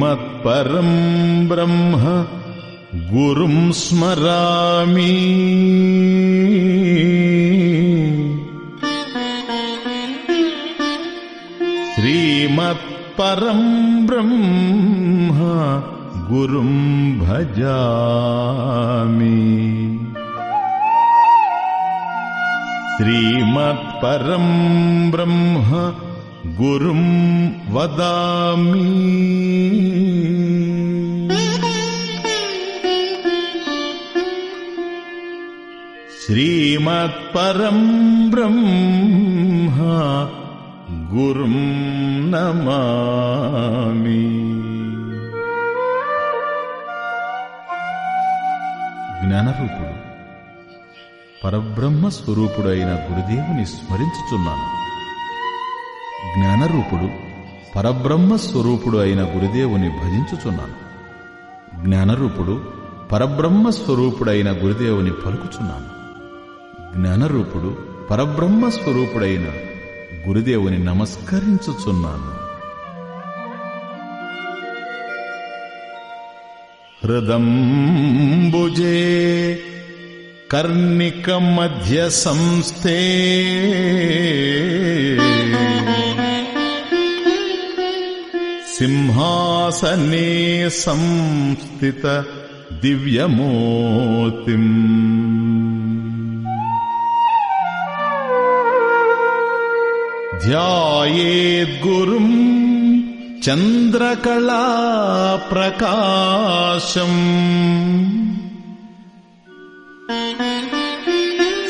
श्रीमत्परम् ब्रह्म गुरुम् स्मरामि। श्रीमत्परम् ब्रह्म गुरुम् भजामि। श्रीमत्परम् ब्रह्म गुरुम् वदामि श्रीमत्परम् ब्रह्म गुरुम् नमामि జ్ఞానరూపుడు పరబ్రహ్మ స్వరూపుడు అయిన గురుదేవుని స్మరించుచున్నాను జ్ఞానరూపుడు పరబ్రహ్మ స్వరూపుడు అయిన గురుదేవుని భజించుచున్నాను జ్ఞానరూపుడు పరబ్రహ్మ స్వరూపుడైన గురుదేవుని పలుకుచున్నాను జ్ఞానరూపుడు పరబ్రహ్మ స్వరూపుడైన గురుదేవుని నమస్కరించుచున్నాను. హృదంబుజే కర్ణికమధ్య సంస్థే. సింహాసనే సంస్థిత దివ్యమూర్తిం ధ్యాయేద్గురుం చంద్రకళా ప్రకాశం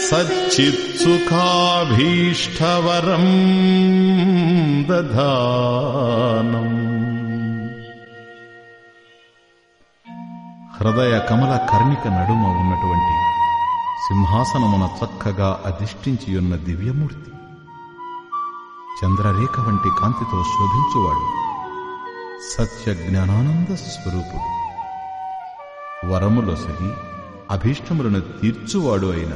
సచ్చిత్సుఖాభీష్టవరం దధానం. హృదయ కమల కర్ణిక నడుమ ఉన్నటువంటి సింహాసనమున చక్కగా అధిష్ఠించియున్న దివ్యమూర్తి. చంద్రరేఖ వంటి కాంతితో శోభించువాడు సత్య జ్ఞానానంద స్వరూపుడు వరములొసగి అభీష్టములను తీర్చువాడు అయిన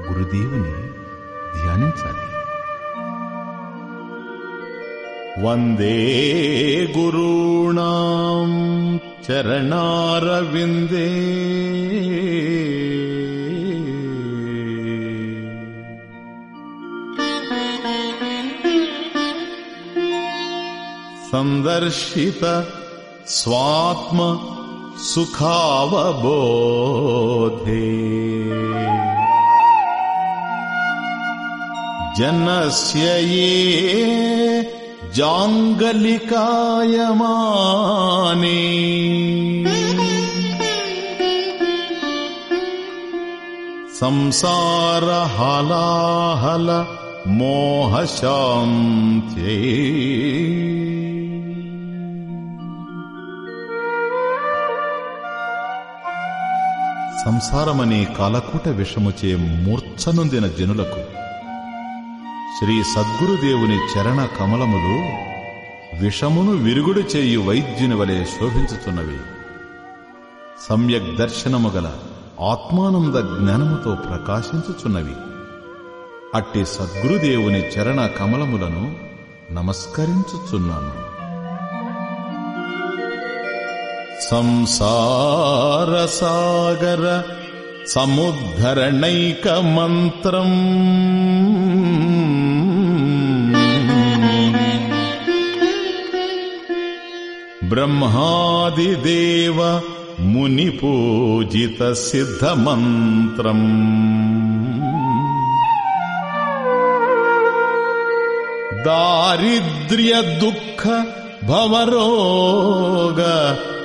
గురుదేవుని ధ్యానించాలి. వందే గురుణాం చరణారవిందే. सन्दर्शित स्वात्म सुखावबोधे। जनस्य ये जाङ्गलिकायमानि। संसार हलाहल సంసారమనే కాలకూట విషముచే మూర్ఛనొందిన జనులకు శ్రీ సద్గురుదేవుని చరణ కమలములు విషమును విరుగుడు చేయు వైద్యుని వలె శోభించుతున్నవి. సమ్యక్ దర్శనము గల ఆత్మానంద జ్ఞానముతో ప్రకాశించుచున్నవి. అట్టి సద్గురుదేవుని చరణ కమలములను నమస్కరించుచున్నాను. संसारसागर समुद्धरणैकमन्त्रम् ब्रह्मादिदेव मुनिपूजितसिद्धमन्त्रम् दारिद्र्यदुःख మంత్రం భవరోగ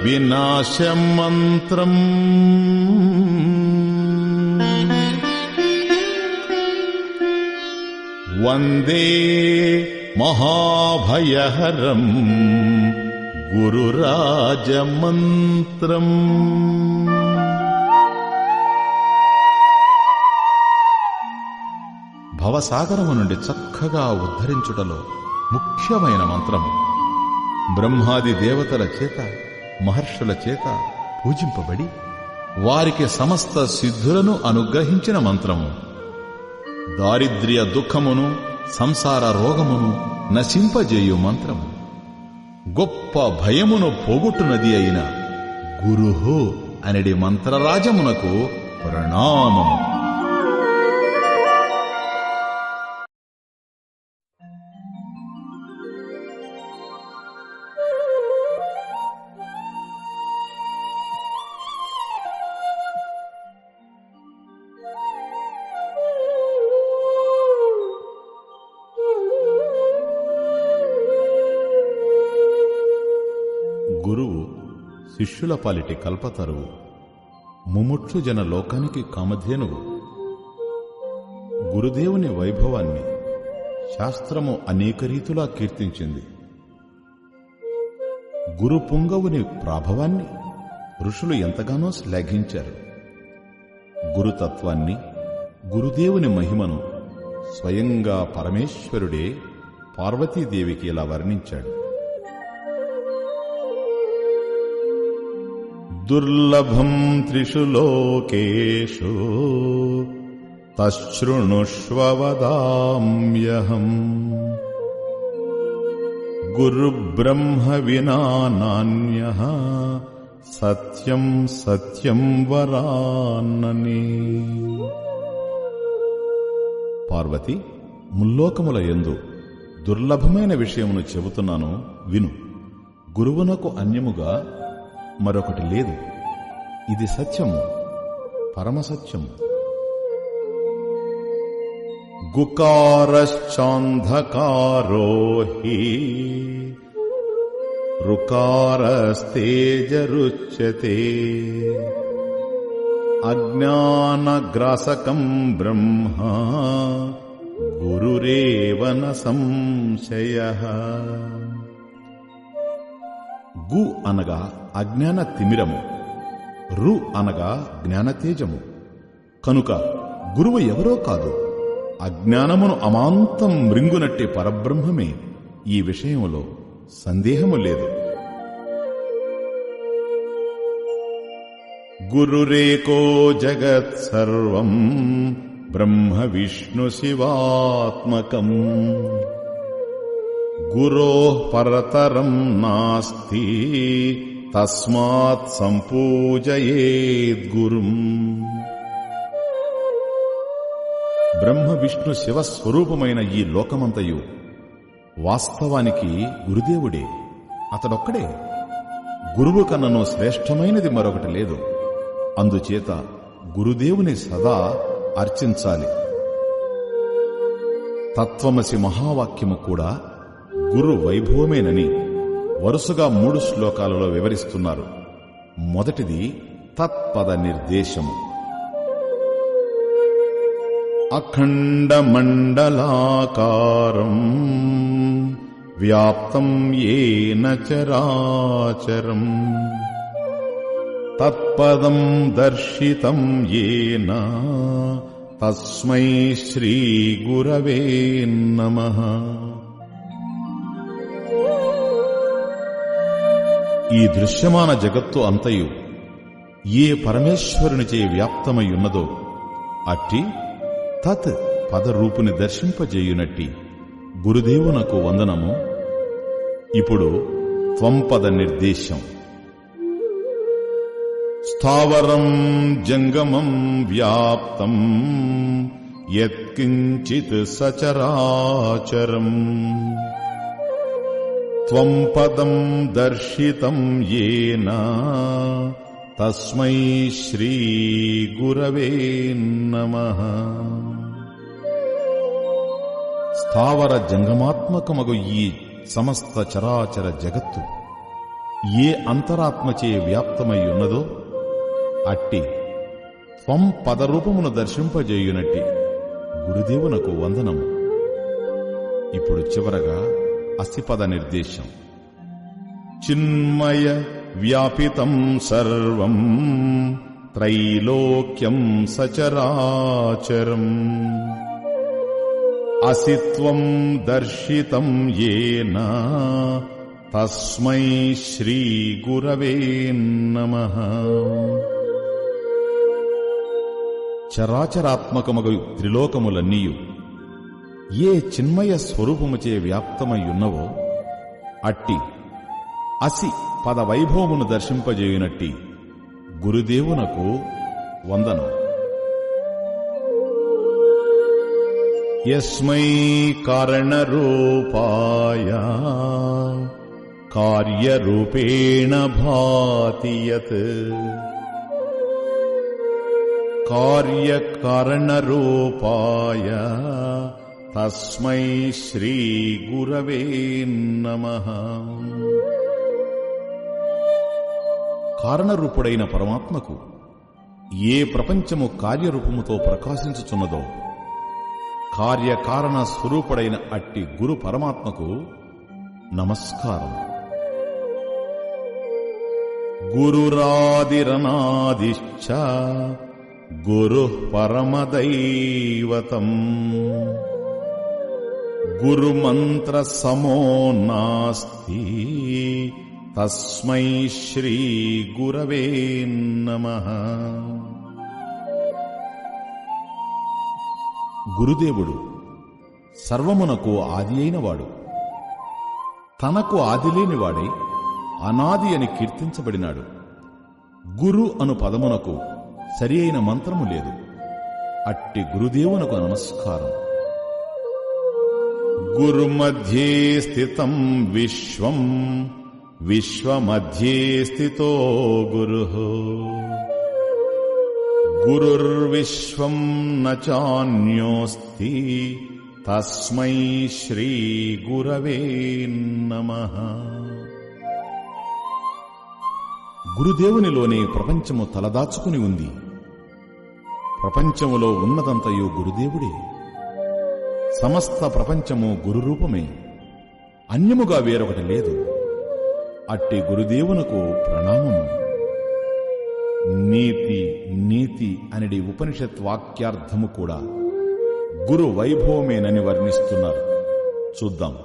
వినాశ మంత్రం వందే మహాభయహరం గురురాజమంత్రం. భవసాగరము నుండి చక్కగా ఉద్ధరించుటలో ముఖ్యమైన మంత్రము. బ్రహ్మాది దేవతల చేత మహర్షుల చేత పూజింపబడి వారికి సమస్త సిద్ధులను అనుగ్రహించిన మంత్రము. దారిద్ర్య దుఃఖమును సంసార రోగమును నశింపజేయు మంత్రము. గొప్ప భయమును పోగొట్టునది అయిన గురుహు అనడి మంత్రరాజమునకు ప్రణామము. శిష్యుల పాలిటి కల్పతరువు ముముక్షు జన లోకానికి కామధేనువు. గురుదేవుని వైభవాన్ని శాస్త్రము అనేక రీతులా కీర్తించింది. గురు పుంగవుని ప్రాభవాన్ని ఋషులు ఎంతగానో శ్లాఘించారు. గురుతత్వాన్ని గురుదేవుని మహిమను స్వయంగా పరమేశ్వరుడే పార్వతీదేవికి ఇలా వర్ణించాడు. దుర్లభం త్రిషు లోకేషు తశృణుష్వదామ్యహం గురుబ్రహ్మ వినా నాన్య సత్యం సత్యం వరాన్నని. పార్వతి ముల్లోకముల యందు దుర్లభమైన విషయమును చెబుతున్నాను విను. గురువునకు అన్యముగా మరొకటి లేదు. ఇది సత్యము. పరమసత్యము గుకారశ్చాంధకారో హి రుకారస్తేజరుచ్యతే అజ్ఞానగ్రాసకం బ్రహ్మ గురురేవ సంశయ. గు అనగా అజ్ఞాన తిమిరము. రు అనగా జ్ఞానతేజము. కనుక గురువు ఎవరో కాదు. అజ్ఞానమును అమాంతం మృంగునట్టి పరబ్రహ్మమే. ఈ విషయములో సందేహము లేదు. గురురేకో జగత్ సర్వం బ్రహ్మ విష్ణు శివాత్మకం. గురో పరతరం నాస్తి తస్మాత్ సంపూజయేద్గురుం. బ్రహ్మ విష్ణు శివస్వరూపమైన ఈ లోకమంతయు వాస్తవానికి గురుదేవుడే. అతడొక్కడే. గురువు కన్నను శ్రేష్టమైనది మరొకటి లేదు. అందుచేత గురుదేవుని సదా అర్చించాలి. తత్వమసి మహావాక్యము కూడా గురు వైభవమేనని. వరుసగా మూడు శ్లోకాలలో వివరిస్తున్నారు. మొదటిది తత్పద నిర్దేశము. అఖండమండలాకారం వ్యాప్తం ఏన చరాచరం. తత్పదం దర్శితం ఏన తస్మై శ్రీగురవే నమ. ఈ దృశ్యమాన జగత్తు అంతయు ఏ పరమేశ్వరునిచే వ్యాప్తమయ్యున్నదో అట్టి తత్ పదరూపుని దర్శింపజేయునట్టి. గురుదేవునకు వందనము. ఇప్పుడు త్వంపద నిర్దేశం. స్థావరం జంగమం వ్యాప్తం యత్కించిత్ సచరాచరం. త్వం పదం దర్శితం ఏన తస్మై శ్రీ గురవే నమః స్థావర జంగమాత్మకమగు ఈ సమస్త చరాచర జగత్తు ఏ అంతరాత్మచే వ్యాప్తమై ఉన్నదో అట్టి త్వం పదరూపమును దర్శింపజేయునట్టి గురుదేవునకు వందనము ఇప్పుడు చివరగా అస్థిపద నిర్దేశం. చిన్మయ వ్యాపితం సర్వం త్రైలోక్యం సచరాచరం. అసిత్వం దర్శితం ఏన తస్మై శ్రీ గురవే నమ. చరాచరాత్మకమగు త్రిలోకములన్నీయు ఏ చిన్మయ స్వరూపముచే వ్యాప్తమయ్యున్నవో అట్టి అసి పద వైభవమును దర్శింపజేయునట్టి గురుదేవునకు వందనం. యస్మై కారణరూపాయ కార్యరూపేణ భాతియత్ కార్యకారణరూపాయ తస్మై శ్రీగురవే నమః. కారణరూపుడైన పరమాత్మకు ఏ ప్రపంచము కార్యరూపముతో ప్రకాశించుచున్నదో కార్యకారణ స్వరూపుడైన అట్టి గురు పరమాత్మకు నమస్కారం. గురురాదిరనాదిశ్చ గురు పరమదైవతం. గురుమంత్ర సమో నాస్తి తస్మై శ్రీ గురవే గురుదేవుడు సర్వమునకు ఆది అయినవాడు తనకు ఆది లేనివాడై అనాది అని కీర్తించబడినాడు। గురు అను పదమునకు సరి అయిన మంత్రము లేదు। అట్టి గురుదేవునకు నమస్కారం। గురుమధ్యే స్థితం విశ్వం. విశ్వమధ్యే స్థితో గురు. గురుర్విశ్వం నాన్యోస్తి తస్మై శ్రీ గురవే నమః. గురుదేవునిలోనే ప్రపంచము తలదాచుకుని ఉంది. ప్రపంచములో ఉన్నదంతయు గురుదేవుడే. సమస్త ప్రపంచము గురురూపమే. అన్యముగా వేరొకటి లేదు. అట్టి గురుదేవునకు ప్రణామము. నీతి నీతి అనేది ఉపనిషత్ వాక్యార్థము కూడా గురు వైభవమేనని వర్ణిస్తున్నారు. చూద్దాం.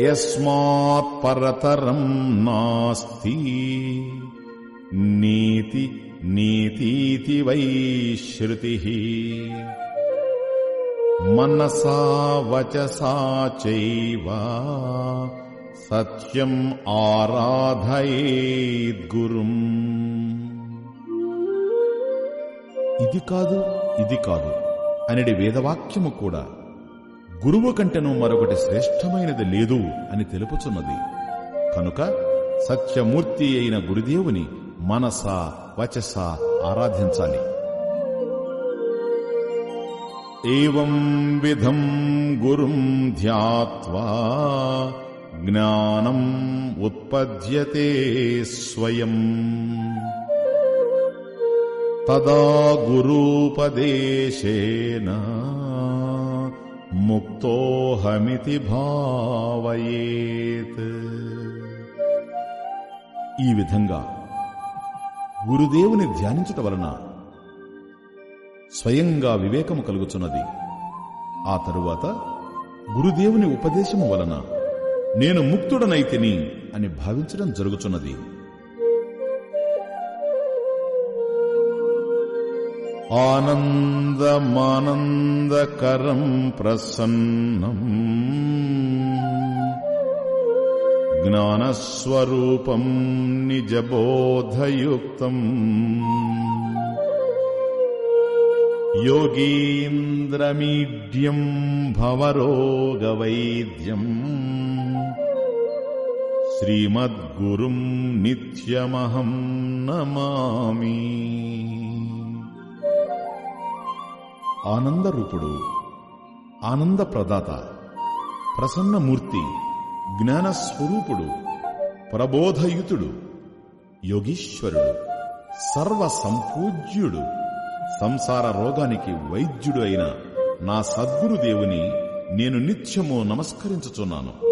యస్మాత్ పరతరం నాస్తి. నీతి నీతీతి వై శృతి. మనసా వచసా చైవ సత్యం ఆరాధయేద్గురుం ఇది కాదు ఇది కాదు అనేది వేదవాక్యము కూడా. గురువు కంటెను మరొకటి శ్రేష్టమైనది లేదు అని తెలుపుచున్నది. కనుక సత్యమూర్తి అయిన గురుదేవుని మనస వచస ఆరాధించాలి. ఏం విధం గురుం ధ్యాత్వా జ్ఞానం ఉత్పద్యతే స్వయం తదా గురూపదేశేన ముక్తోహమితి భావయేత్ ఈ విధంగా గురుదేవుని ధ్యానించుట వలన స్వయంగా వివేకము కలుగుచున్నది. ఆ తరువాత గురుదేవుని ఉపదేశము వలన నేను ముక్తుడనైతిని అని భావించడం జరుగుచున్నది. ఆనందమానందకరం ప్రసన్నం. జ్ఞానస్వరూపం నిజబోధయుక్తం. యోగీంద్రమీడ్యం భవరోగవైద్యం. శ్రీమద్గురుం నిత్యమహం నమామి. ఆనందరూపుడు ఆనంద ప్రదాత ప్రసన్నమూర్తి జ్ఞానస్వరూపుడు ప్రబోధయుతుడు యోగీశ్వరుడు సర్వ సంపూజ్యుడు సంసార రోగానికి వైద్యుడు అయిన నా సద్గురుదేవుని నేను నిత్యము నమస్కరించుచున్నాను.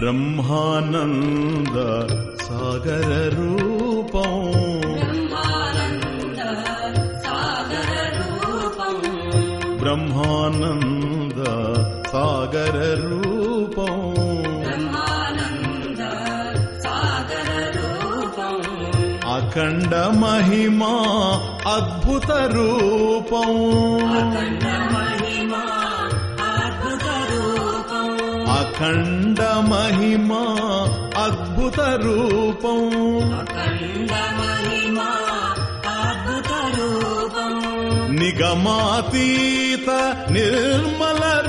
ब्रह्मानन्द सागररूप ब्रह्मानन्द सागररूप अखण्ड महिमा अद्भुतरूपं अखण्ड అఖండ మహిమా అద్భుత రూపం. నిగమాతీత నిర్మల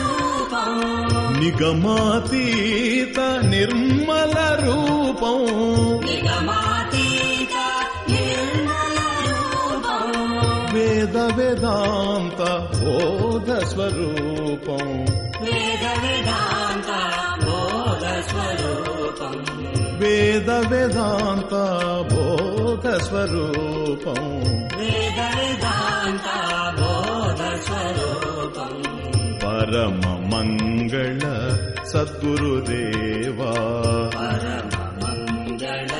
రూపం. నిగమాతీత నిర్మల రూపం. वेद वेदान्त भोगस्वरूपो वेद वेदान्तोरूपं वेद वेदान्त भोगस्वरूपो वेद सद्गुरुदेवा। परम मङ्गण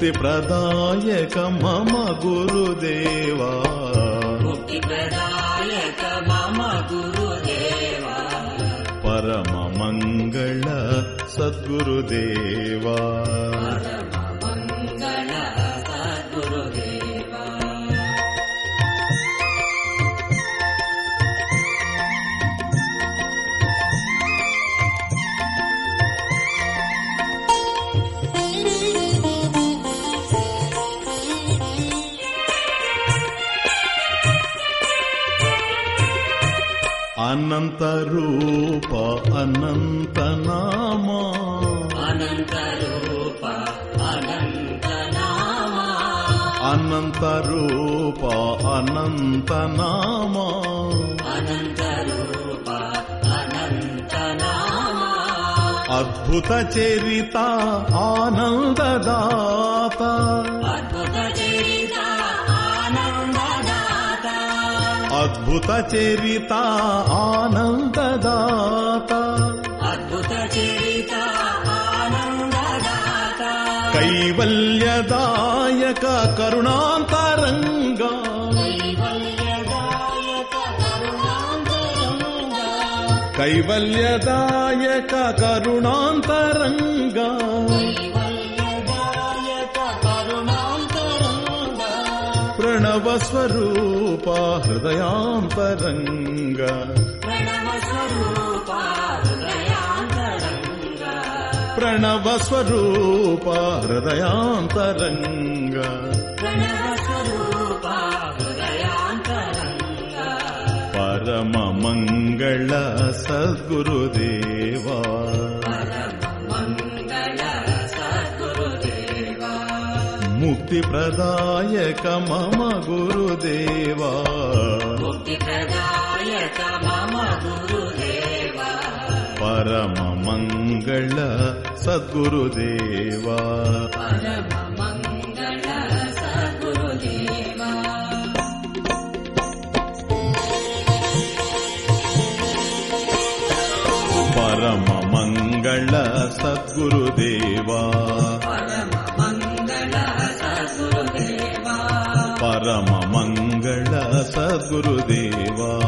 ముక్తి ప్రదాయక మమ గురుదేవా. ముక్తి ప్రదాయక మమ గురుదేవా. అనంత రూప అనంత నామా. అనంత రూప అనంత నామా. అనంత రూప అనంత నామా. అనంత రూప అనంత నామా. అద్భుత చరిత ఆనందదాత. అద్భుత చరిత ఆనందదాత. అద్భుత చరిత ఆనందదాత కైవల్యదాయక కరుణాంతరంగా. కైవల్యదాయక కరుణాంతరంగా. కైవల్యదాయక కరుణాంతరంగా కైవల్యదాయక ప్రణవ స్వరూప హృదయాంతరంగా ప్రణవ స్వరూప హృదయాంతరంగా. పరమ మంగళ సద్గురుదేవా. ముక్తి ప్రదాయక మమ గురుదేవా. ముక్తి ప్రదాయక మమ గురుదేవా. పరమ మంగళ ಪರಮ ಮಂಗಳ ಸದ್ಗುರುದೇವ.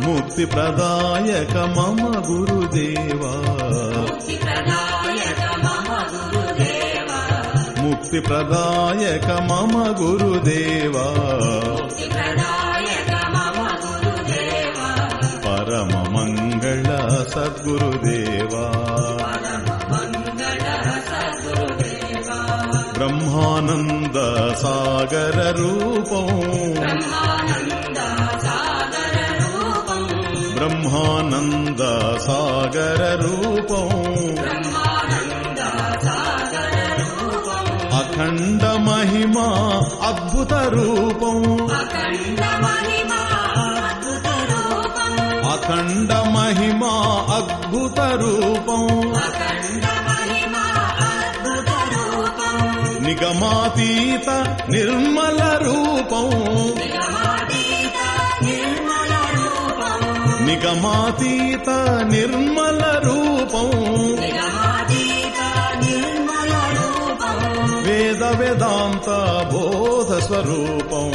ಮುಕ್ತಿ ಪ್ರದಾಯಕ ಮಮ ಗುರುದೇವ. ಮುಕ್ತಿ ಪ್ರದಾಯಕ ಮಮ ಗುರುದೇವ. ಪರಮ ಮಂಗಳ ಸದ್ಗುರುದೇವಾ. బ్రహ్మానంద సాగర రూపం. బ్రహ్మానంద సాగర రూపం. అఖండ మహిమా అద్భుత రూపం. అఖండ మహిమా అద్భుత రూపం. నిగమాతీత నిర్మల రూపం నిగమాతీత నిర్మల రూపం నిగమాతీత నిర్మల రూపం నిగమాతీత నిర్మల రూపం వేద వేదాంత బోధ స్వరూపం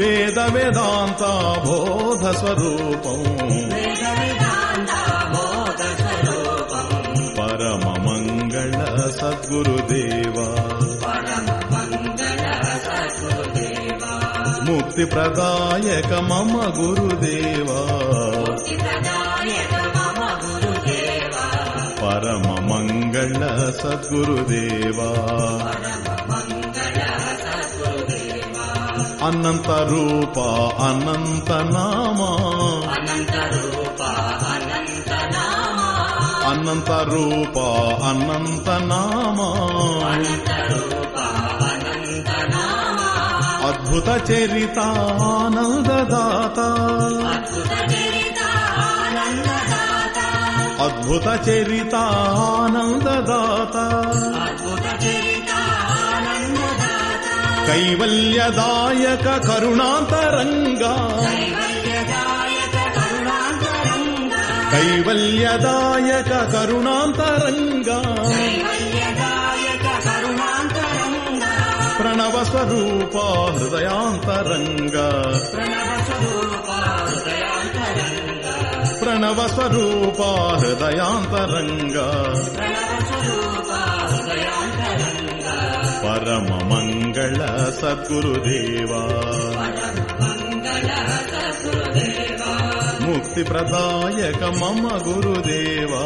వేద వేదాంత బోధ స్వరూపం గురుదేవా ముక్తి ప్రదాయక మమ గురుదేవా. పరమ మంగళ సద్గురుదేవా. అనంత రూప అనంత నామా. అనంత రూప అనంత నామా. అద్భుత చరిత ఆనందదాత. అద్భుత చరిత ఆనందదాత. అద్భుత చరిత ఆనందదాత అద్భుత చరిత ఆనందదాత కైవల్యదాయక కరుణాంతరంగా. కైవల్యదాయక కరుణాంతరంగా ప్రణవ స్వరూప హృదయాంతరంగా ప్రణవ స్వరూప హృదయాంతరంగా పరమ మంగళ సద్గురుదేవా ముక్తి ప్రదాయక మమ గురుదేవా.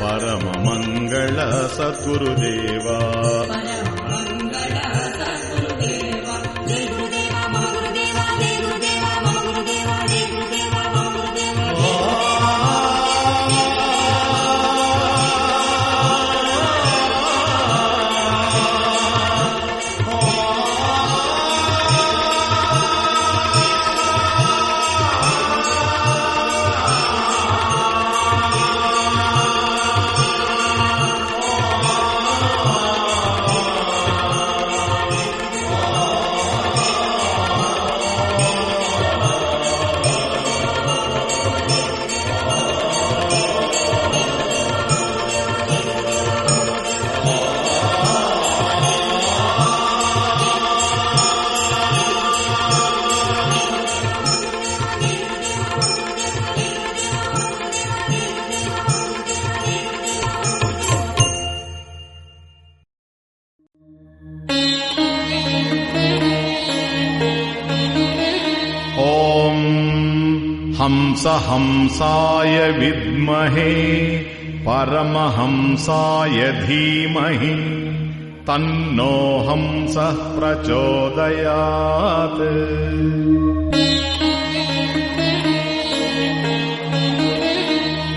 పరమ మంగళ సద్గురుదేవా. हंसाय विद्महे परमहंसाय धीमहि। तन्नो हंसः प्रचोदयात्।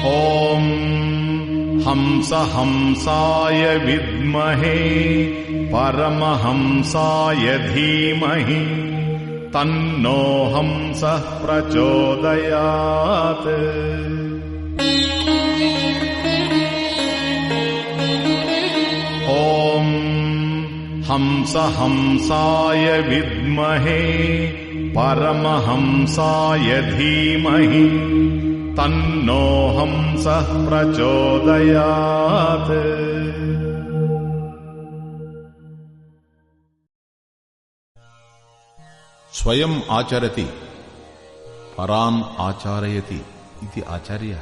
ॐ हंस हंसाय विद्महे परमहंसाय धीमहि तन्नो हंसः प्रचोदयात्। ॐ हंसहंसाय विद्महे परमहंसाय धीमहि तन्नो हंसः प्रचोदयात् స్వయం ఆచరతి పరాన్ ఆచారయతి ఇది ఆచార్య.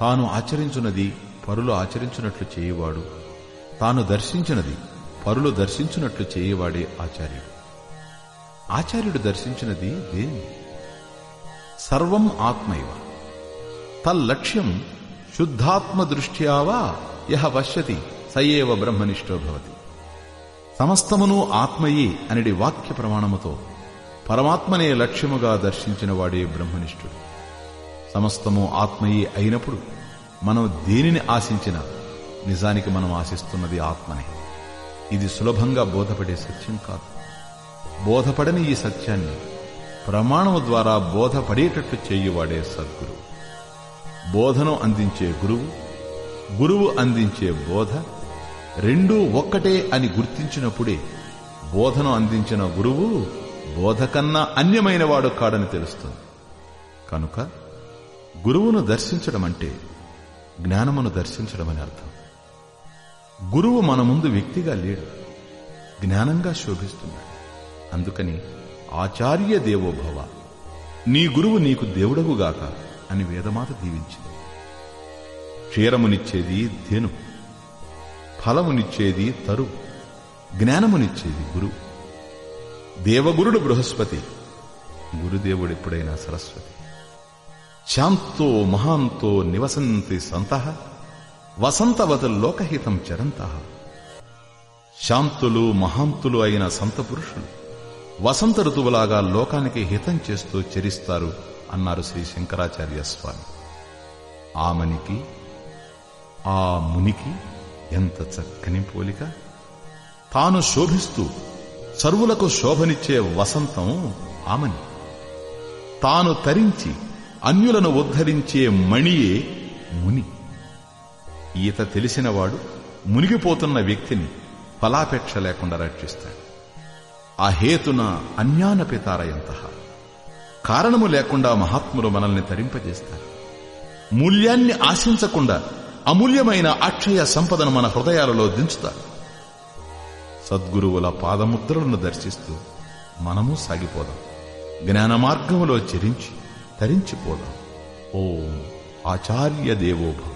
తాను ఆచరించున్నది పరులు ఆచరించున్నట్లు చేయవాడు. తాను దర్శించినది పరులు దర్శించున్నట్లు చేయవాడే ఆచార్యుడు. ఆచార్యుడు దర్శించినది దేని? సర్వం ఆత్మైవ. తల్లక్ష్యం శుద్ధాత్మ దృష్ట్యావా యహ పశ్యతి సయేవ బ్రహ్మనిష్టో భవతి. సమస్తమును ఆత్మయే అనేది వాక్య ప్రమాణముతో పరమాత్మనే లక్ష్యముగా దర్శించిన వాడే బ్రహ్మనిష్ఠుడు. సమస్తము ఆత్మయే అయినప్పుడు మనం దేనిని ఆశించినా నిజానికి మనం ఆశిస్తున్నది ఆత్మనే. ఇది సులభంగా బోధపడే సత్యం కాదు. బోధపడని ఈ సత్యాన్ని ప్రమాణము ద్వారా బోధపడేటట్లు చేయువాడే సద్గురువు. బోధను అందించే గురువు గురువు అందించే బోధ రెండూ ఒక్కటే అని గుర్తించినప్పుడే బోధను అందించిన గురువు బోధకన్నా అన్యమైనవాడు కాడని తెలుస్తుంది. కనుక గురువును దర్శించడం అంటే జ్ఞానమును దర్శించడమని అర్థం. గురువు మన ముందు వ్యక్తిగా లేడు జ్ఞానంగా శోభిస్తున్నాడు. అందుకని ఆచార్య దేవోభవ నీ గురువు నీకు దేవుడవుగాక అని వేదమాత దీవించింది. క్షీరమునిచ్చేది ధేను. ఫలమునిచ్చేది తరు జ్ఞానమునిచ్చేది గురువు దేవగురుడు బృహస్పతి గురుదేవుడు ఎప్పుడైనా సరస్వతి. శాంతో మహాంతో నివసంతి సంత వసంతవత లోకహితం చరంత. శాంతులు మహాంతులు అయిన సంత పురుషులు వసంత ఋతువులాగా లోకానికి హితం చేస్తూ చరిస్తారు అన్నారు శ్రీ శంకరాచార్య స్వామి. ఆమనికి ఆ మునికి ఎంత చక్కని పోలిక. తాను శోభిస్తూ సర్వులకు శోభనిచ్చే వసంతం ఆమని. తాను తరించి అన్యులను ఉద్ధరించే మణియే ముని. ఈత తెలిసినవాడు మునిగిపోతున్న వ్యక్తిని ఫలాపేక్ష లేకుండా రక్షిస్తాడు. ఆ హేతున అన్యాన పితారయంత కారణము లేకుండా మహాత్ములు మనల్ని తరింపజేస్తారు. మూల్యాన్ని ఆశించకుండా అమూల్యమైన అక్షయ సంపదను మన హృదయాలలో దించుతారు సద్గురువుల పాదముద్రలను దర్శిస్తూ మనము సాగిపోదాం జ్ఞాన మార్గములో చెరించి తరించిపోదాం ఓం ఆచార్య దేవోభవ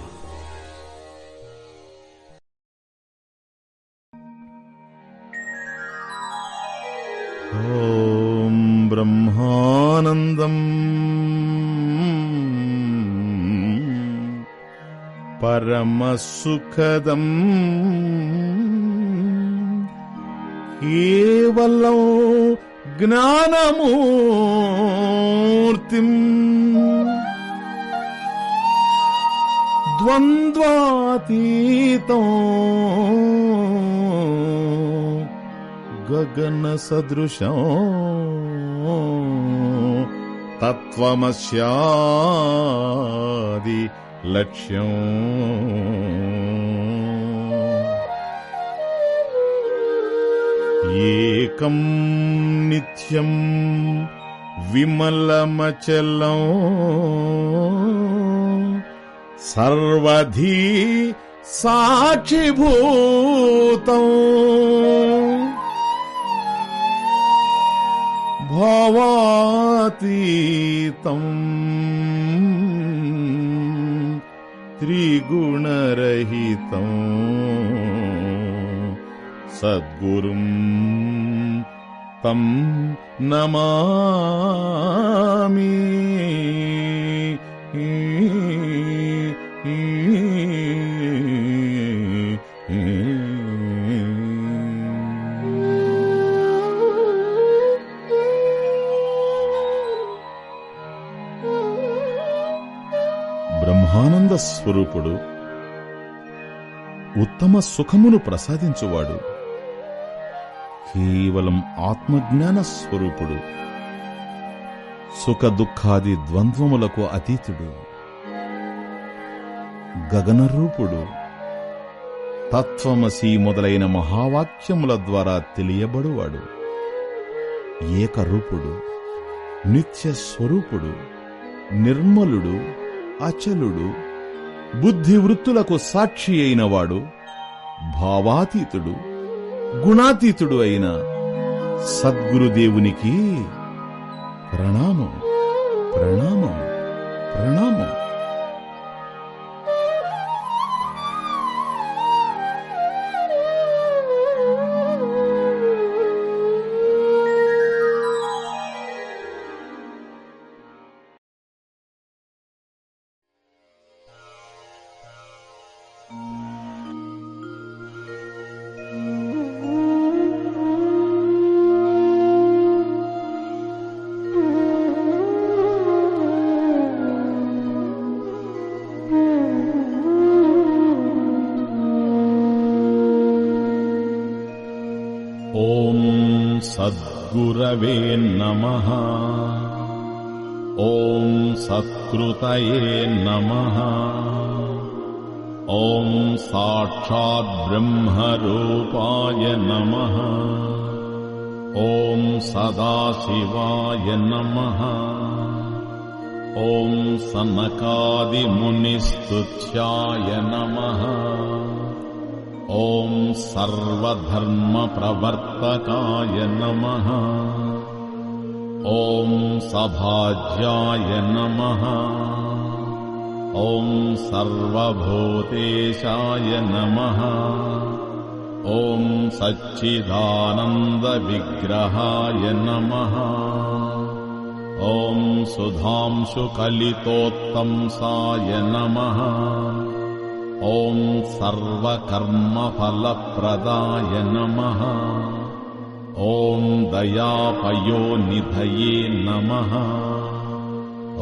ॐ ब्रह्मानन्दम् परमसुखदम् केवलं ज्ञानमूर्तिम् द्वन्द्वातीतम् गगनसदृशम् तत्त्वमस्यादि లక్ష్యం. ఏకం నిత్యం విమలమచలం. సర్వధీ సాక్షిభూతం. భవాతీతం. त्रिगुणरहितम्। सद्गुरुम् तं नमामि। స్వరూపుడు ఉత్తమ సుఖమును ప్రసాదించువాడు. కేవలం ఆత్మజ్ఞాన స్వరూపుడు సుఖ దుఃఖాది ద్వంద్వములకు అతీతుడు. గగనరూపుడు తత్వమసి మొదలైన మహావాక్యముల ద్వారా తెలియబడువాడు. ఏకరూపుడు నిత్య స్వరూపుడు నిర్మలుడు అచలుడు బుద్ధివృత్తులకు సాక్షి అయినవాడు భావాతీతుడు గుణాతీతుడు అయిన సద్గురుదేవునికి ప్రణామం ప్రణామం ప్రణామం. सद्गुरवे नमः। ॐ सत्कृतये नमः। ॐ साक्षाद्ब्रह्मरूपाय नमः। ॐ सदाशिवाय नमः। ॐ सनकादिमुनिस्तुत्याय नमः ॐ सर्वधर्मप्रवर्तकाय नमः। ॐ सभाज्याय नमः। ॐ सर्वभूतेशाय नमः। ॐ सच्चिदानन्दविग्रहाय नमः। ॐ सुधांशुकलितोत्तंसाय नमः ॐ सर्वकर्मफलप्रदाय नमः। ॐ दयापयोनिधये नमः।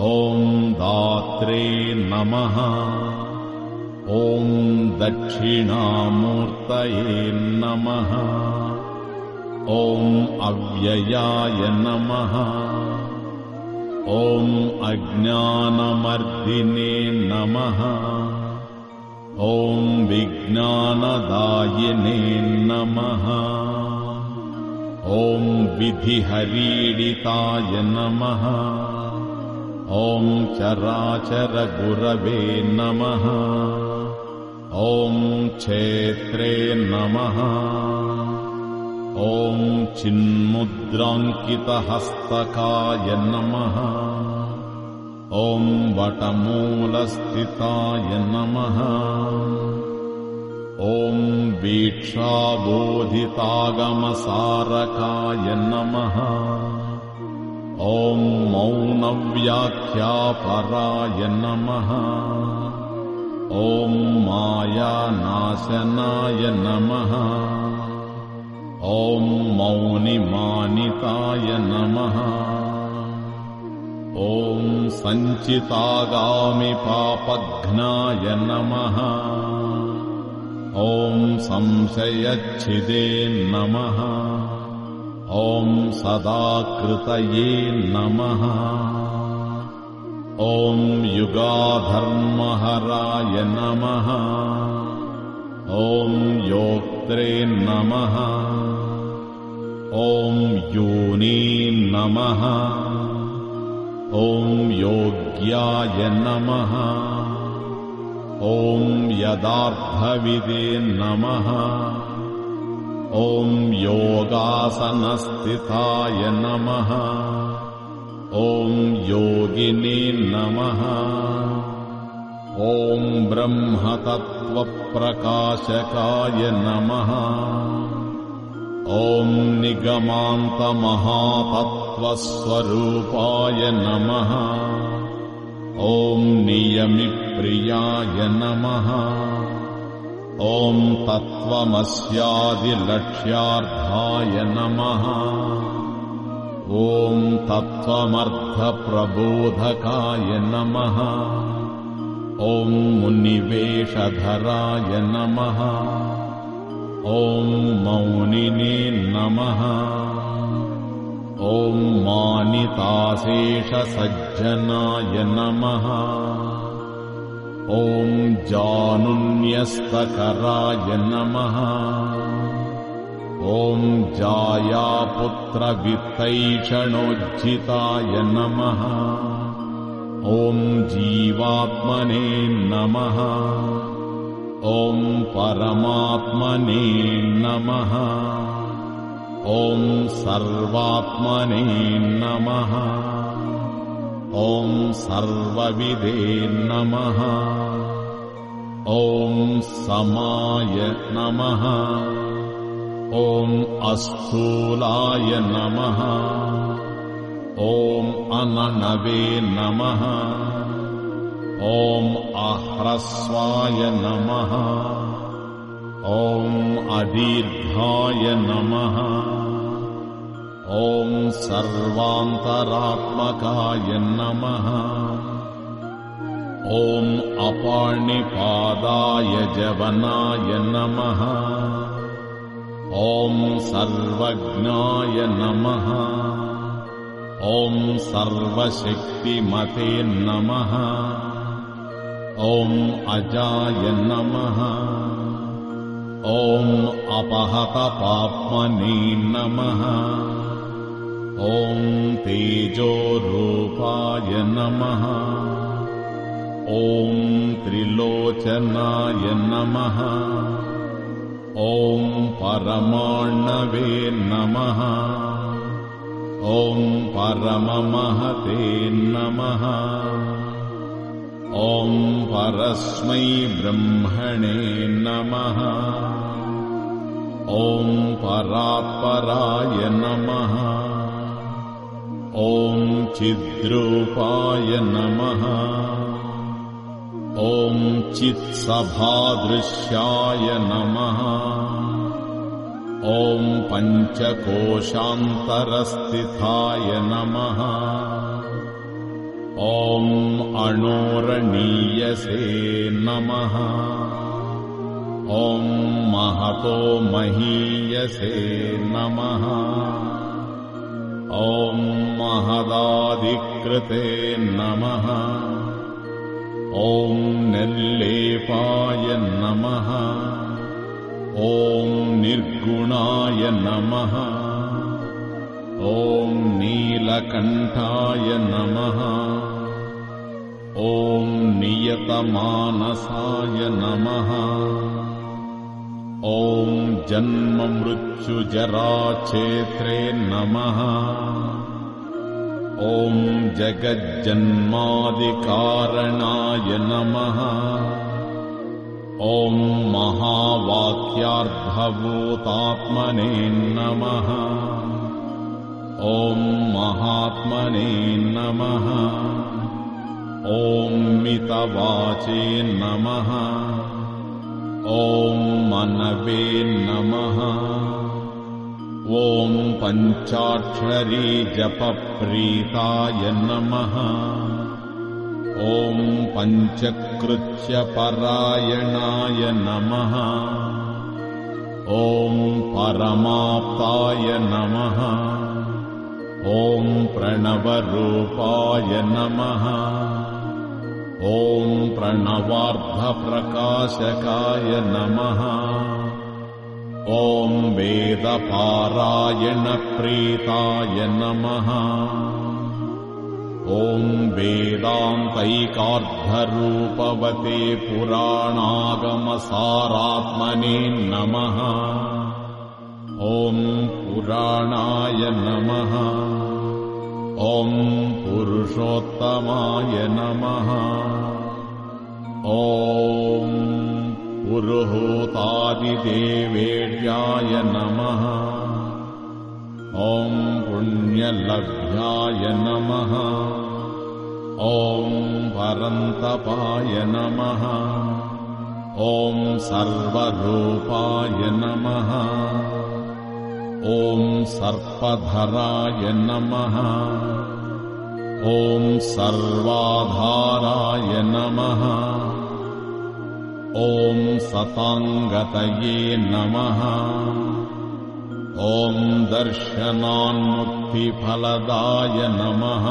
ॐ दात्रे नमः। ॐ दक्षिणामूर्तये नमः। ॐ अव्ययाय नमः। ॐ अज्ञानमर्दिने नमः ॐ विज्ञानदायिने नमः। ॐ विधिहरीडिताय नमः। ॐ चराचरगुरवे नमः। ॐ क्षेत्रे नमः। ॐ चिन्मुद्राङ्कितहस्तकाय नमः ॐ वटमूलस्थिताय नमः। ॐ वीक्षाबोधितागमसारकाय नमः। ॐ मौनव्याख्यापराय नमः। ॐ मायानाशनाय नमः। ॐ मौनिमानिताय नमः ॐ सञ्चितागामि पापघ्नाय नमः। ॐ संशयच्छिदे नमः। ॐ सदाकृतये नमः। ॐ युगाधर्महराय नमः। ॐ योक्त्रे नमः। ॐ योनी नमः ॐ योग्याय नमः। ॐ यदार्थविदे नमः। ॐ योगासनस्थिताय नमः। ॐ योगिने नमः। ॐ ब्रह्मतत्त्वप्रकाशकाय नमः ॐ निगमान्तमहातत्त्वस्वरूपाय नमः। ॐ नियमिप्रियाय नमः। ॐ तत्त्वमस्यादिलक्ष्यार्थाय नमः। ॐ तत्त्वमर्थप्रबोधकाय नमः। ॐ मुनिवेशधराय नमः ॐ मौनिने नमः। ॐ मानिताशेषसज्जनाय नमः। ॐ जानुन्यस्तकराय नमः। ॐ जायापुत्रवित्तैषणोज्झिताय नमः। ॐ जीवात्मने नमः ॐ परमात्मने नमः। ॐ सर्वात्मने नमः। ॐ सर्वविदे नमः। ॐ समाय नमः। ॐ अस्थूलाय नमः। ॐ अननवे नमः ॐ अह्रस्वाय नमः। ॐ अदीर्घाय नमः। ॐ सर्वान्तरात्मकाय नमः। ॐ अपाणिपादाय जवनाय नमः। ॐ सर्वज्ञाय नमः। ॐ सर्वशक्तिमते नमः ॐ अजाय नमः। ॐ अपहतपाप्मने नमः। ॐ तेजोरूपाय नमः। ॐ त्रिलोचनाय नमः। ॐ परमाणवे नमः। ॐ परममहते नमः ॐ परस्मै ब्रह्मणे नमः। ॐ परात्पराय नमः। ॐ चिद्रूपाय नमः। ॐ चित्सभादृश्याय नमः। ॐ पञ्चकोशान्तरस्थिताय नमः ॐ अणोरणीयसे नमः। ॐ महतो महीयसे नमः। ॐ महदादिकृते नमः। ॐ निर्लेपाय नमः। ॐ निर्गुणाय नमः ॐ नीलकण्ठाय नमः। ॐ नियतमानसाय नमः। ॐ जन्ममृत्युजराक्षेत्रे नमः। ॐ जगज्जन्मादिकारणाय नमः। ॐ महावाक्यार्धभूतात्मने नमः ॐ महात्मने नमः। ॐ मितवाचे नमः। ॐ मनवे नमः। ॐ पञ्चाक्षरी जपप्रीताय नमः। ॐ पञ्चकृत्यपरायणाय नमः। ॐ परमाप्ताय नमः ॐ प्रणवरूपाय नमः। ॐ प्रणवार्धप्रकाशकाय नमः। ॐ वेदपारायणप्रीताय नमः। ॐ वेदान्तैकार्धरूपवते पुराणागमसारात्मने नमः ॐ पुराणाय नमः। ॐ पुरुषोत्तमाय नमः। ॐ पुरुहूतादिदेवेड्याय नमः। ॐ पुण्यलभ्याय नमः। ॐ परन्तपाय नमः। ॐ सर्वरूपाय नमः ॐ सर्पधराय नमः। ॐ सर्वाधाराय नमः। ॐ सताङ्गतये नमः। ॐ दर्शनान्मुक्तिफलदाय नमः।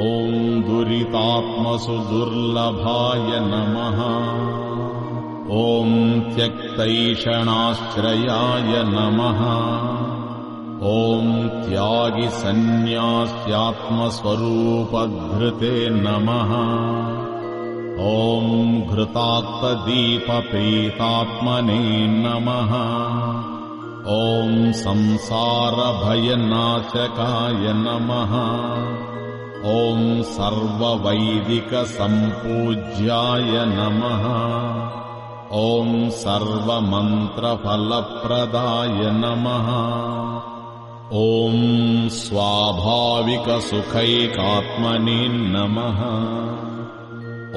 ॐ दुरितात्मसु दुर्लभाय नमः। ॐ त्यक्तैषणाश्रयाय नमः। ॐ त्यागिसन्न्यास्त्यात्मस्वरूपद्धृते नमः। ॐ घृतात्तदीपप्रीतात्मने नमः। ॐ संसारभयनाशकाय नमः। ॐ सर्ववैदिकसम्पूज्याय नमः। ॐ सर्वमन्त्रफलप्रदाय नमः। ॐ स्वाभाविकसुखैकात्मनि नमः।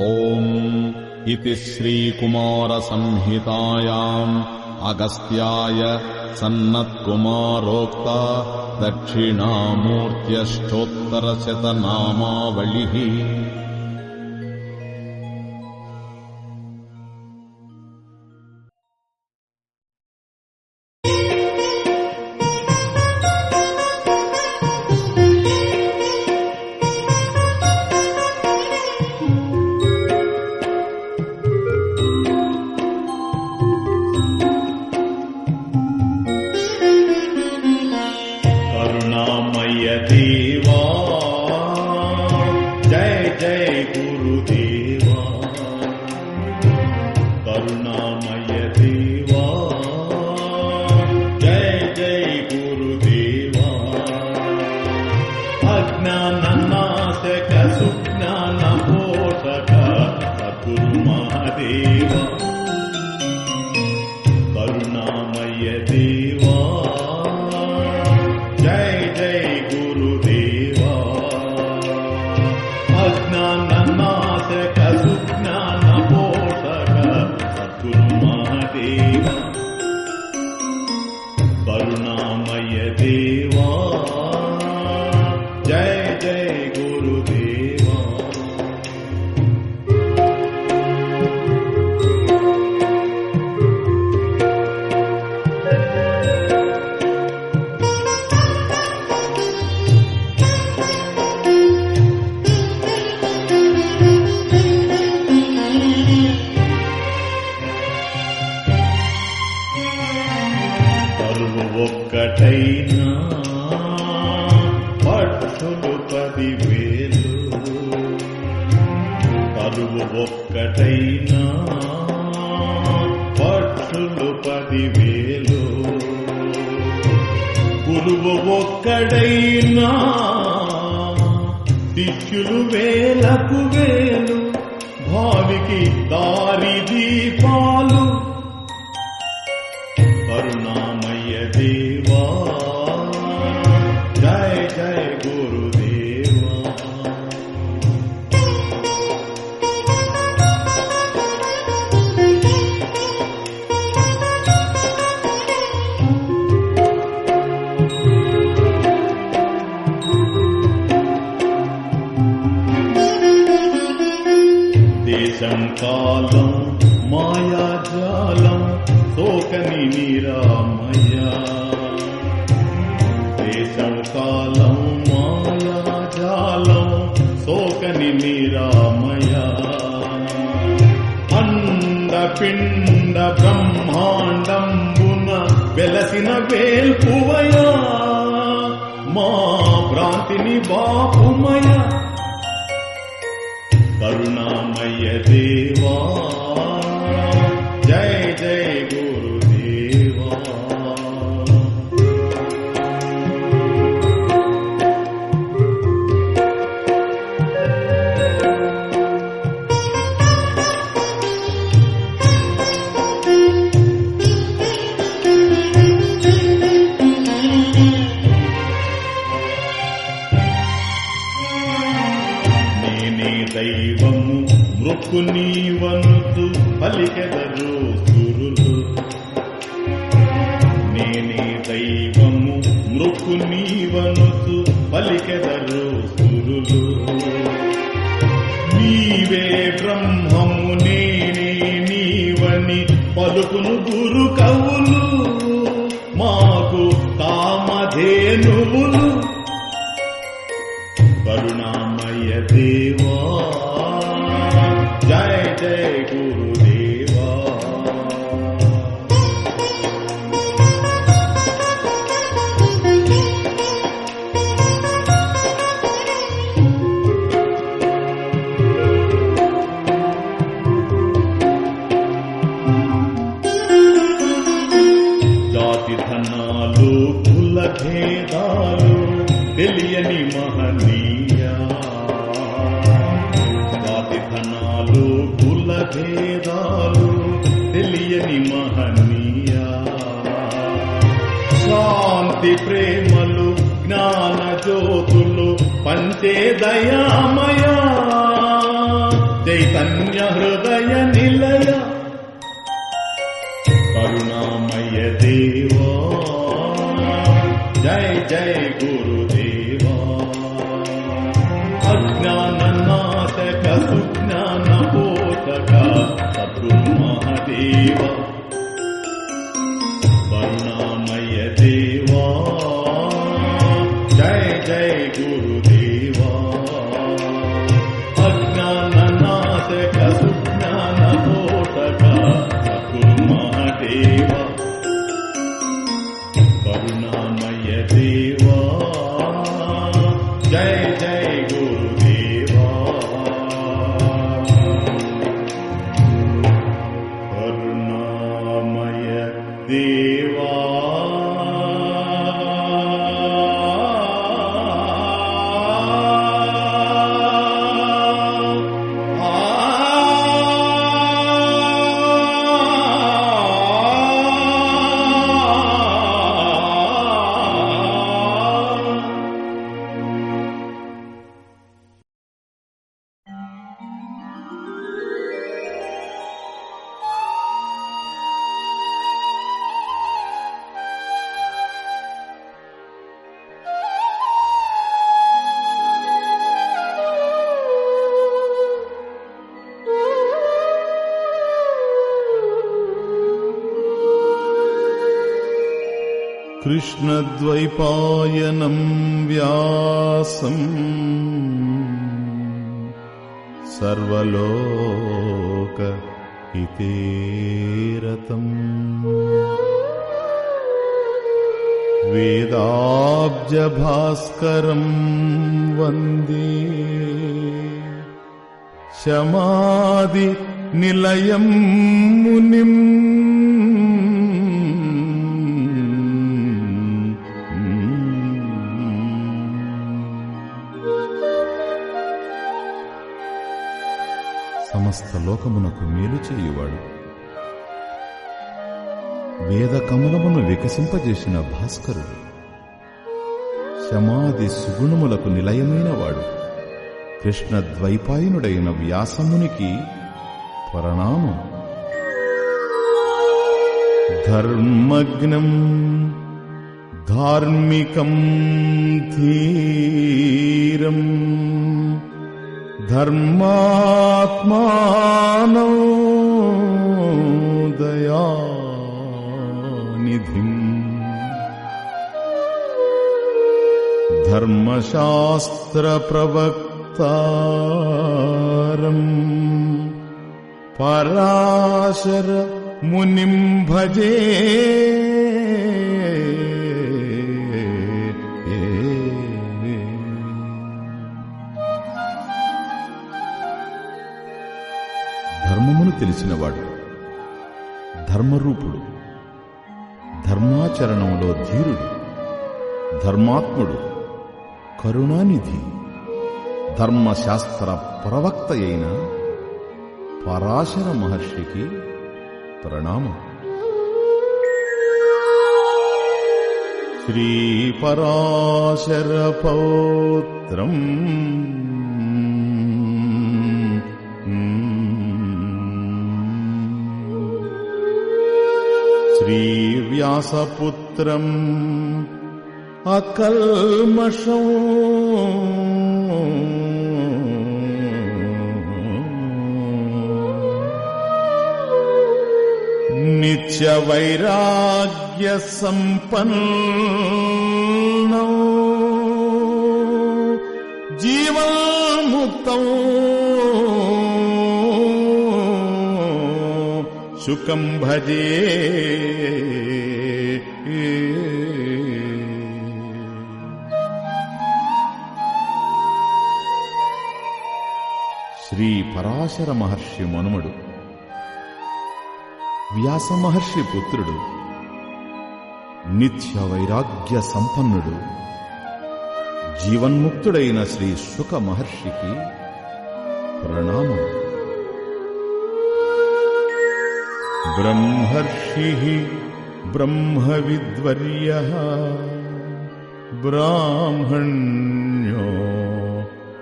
ॐ इति श्रीकुमारसंहितायाम् अगस्त्याय सन्नत्कुमारोक्ता दक्षिणामूर्त्यष्टोत्तरशतनामावलिः। यदि కరుణామయ దేవా. हरि जय जय गुरुदेवाज्ञाननातक सुज्ञानपोधक ब्रह्मदेवा శమాది నిలయం మునిం. సమస్త లోకమునకు మేలు చేయువాడు. వేద కమలమును వికసింపజేసిన భాస్కరుడు. సమాధి సుగుణములకు నిలయమైనవాడు. వాడు కృష్ణ ద్వైపాయనుడైన వ్యాసమునికి ప్రణామం ధర్మగ్నం ధార్మికం ధీరం ధర్మాత్మానో దయానిధిం తారం పరాశర మునిం భజే. ధర్మమును తెలిసినవాడు ధర్మరూపుడు ధర్మాచరణంలో ధీరుడు ధర్మాత్ముడు కరుణానిధి. ధర్మశాస్త్ర ప్రవక్త అయిన పరాశర మహర్షికి ప్రణామం శ్రీ పరాశర పౌత్రం శ్రీ వ్యాసపుత్రం అకల్మషం నిత్య వైరాగ్య సంపన్న జీవన్ముక్త శుకం భజే శ్రీ పరాశర మహర్షి మనుమడు వ్యాస మహర్షి పుత్రుడు నిత్య వైరాగ్య సంపన్నుడు జీవన్ముక్తుడైన శ్రీ శుక మహర్షికి ప్రణామం. బ్రహ్మర్షి బ్రహ్మ విద్వర్య బ్రాహ్మణ్యో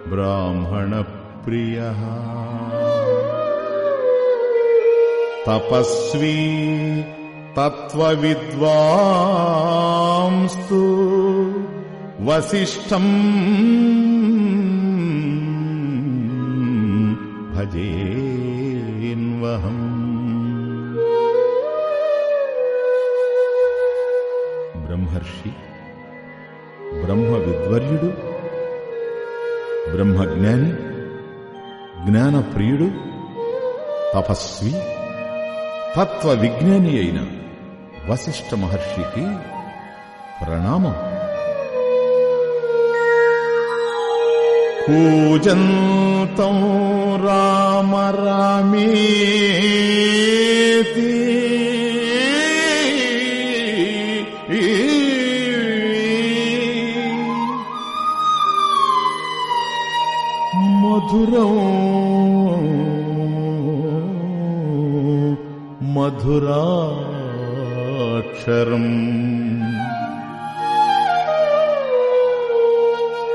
బ్రాహ్మణ ప్రియ తపస్వీ తత్వవిద్వాంస్తు వసిష్ఠం భజేన్వహం. బ్రహ్మర్షి బ్రహ్మ విద్వర్యుడు బ్రహ్మజ్ఞాని జ్ఞానప్రియుడు తపస్వి తత్వ విజ్ఞాని అయిన వశిష్ఠ మహర్షికి ప్రణామం. పూజంతం రామ రామేతి. మధురం मधुराक्षरम्।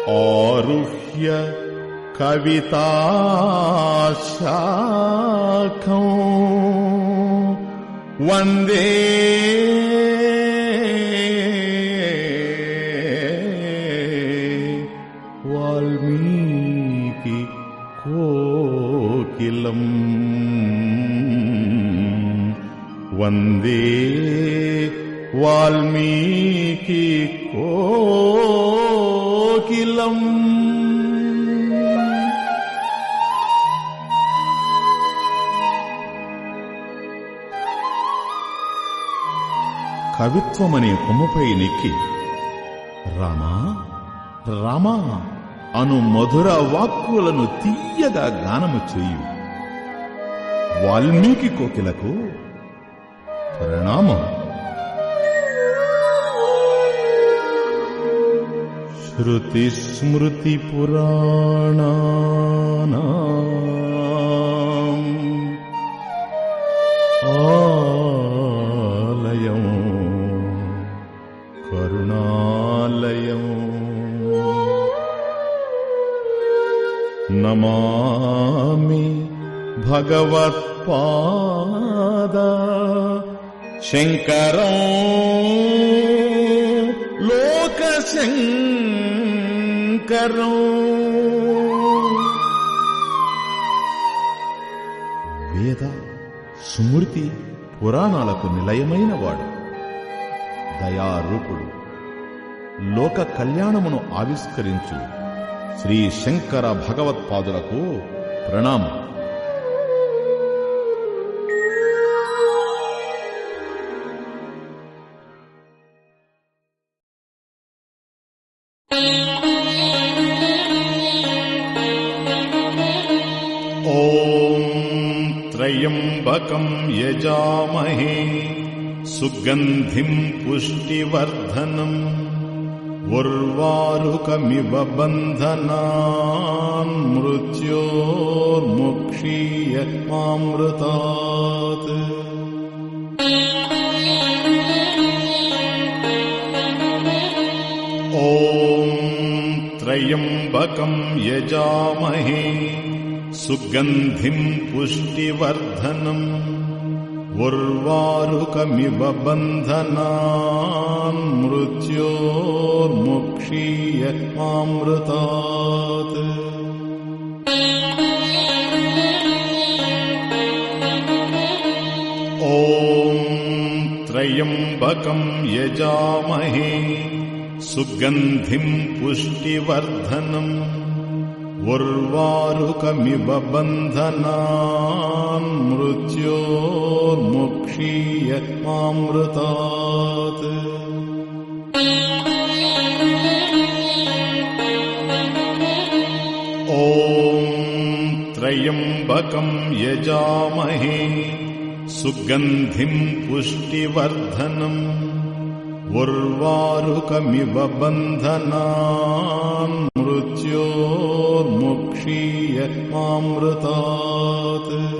आरुह्य कविता शाखो वन्दे వాల్మీకి కోకిలం. కవిత్వమనే కొమ్మపై నెక్కి రామా రామా అను మధుర వాక్కులను తీయగా గానము చేయు వాల్మీకి కోకిలకు ప్రణామం. श्रुतिस्मृतिपुराणानाम् श्रुतिस्मृतिपुराणालय करुणालयं। नमामि भगवत्पाद शङ्करो लोकशङ्कर వేద స్మృతి పురాణాలకు నిలయమైన వాడు. దయారూపుడు. లోక కళ్యాణమును ఆవిష్కరించు. శ్రీ శంకర భగవత్పాదులకు ప్రణామం. त्र्यम्बकम् यजामहे सुगन्धिम् पुष्टिवर्धनम् उर्वारुकमिव बन्धनान् मृत्योर्मुक्षीय मामृतात्। ॐ त्र्यम्बकम् यजामहे सुगन्धिम् पुष्टिवर्धनम् उर्वारुकमिव बन्धनान् मृत्योर्मुक्षीय मामृतात् ॐ त्र्यम्बकम् यजामहे सुगन्धिम् पुष्टिवर्धनम् उर्वारुकमिव बन्धनान् मृत्योर्मुक्षीय मामृतात्। ॐ त्र्यम्बकम् यजामहे सुगन्धिम् पुष्टिवर्धनम्। उर्वारुकमिव बन्धनान् मामृतात्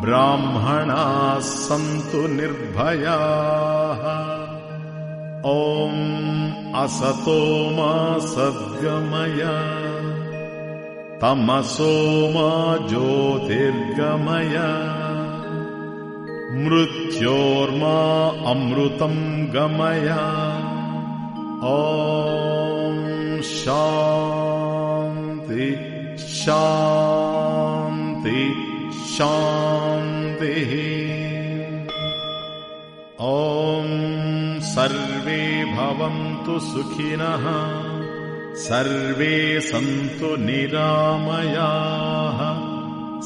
ब्राह्मणाः सन्तु निर्भयाः। ॐ असतो मा सद्गमय। तमसो मा ज्योतिर्गमय। मृत्योर्मा अमृतम् गमय। ॐ शान्ति शान्ति शान्तिः ॐ सर्वे भवन्तु सुखिनः सर्वे सन्तु निरामयाः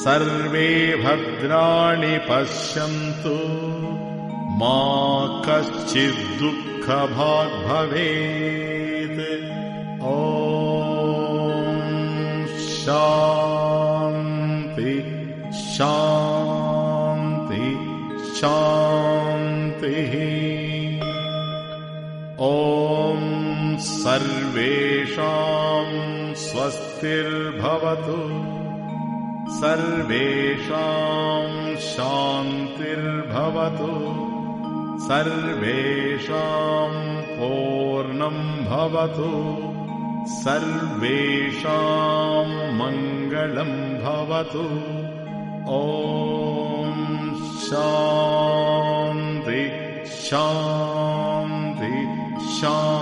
सर्वे भद्राणि पश्यन्तु। मा कश्चिद्दुःखभाग् भवेत् सर्वेषाम् स्वस्तिर्भवतु। सर्वेषाम् शान्तिर्भवतु। सर्वेषाम् पूर्णम् भवतु। सर्वेषाम् मङ्गलम् भवतु। ॐ शान्ति शान्ति शान्तिः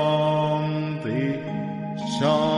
Shalom.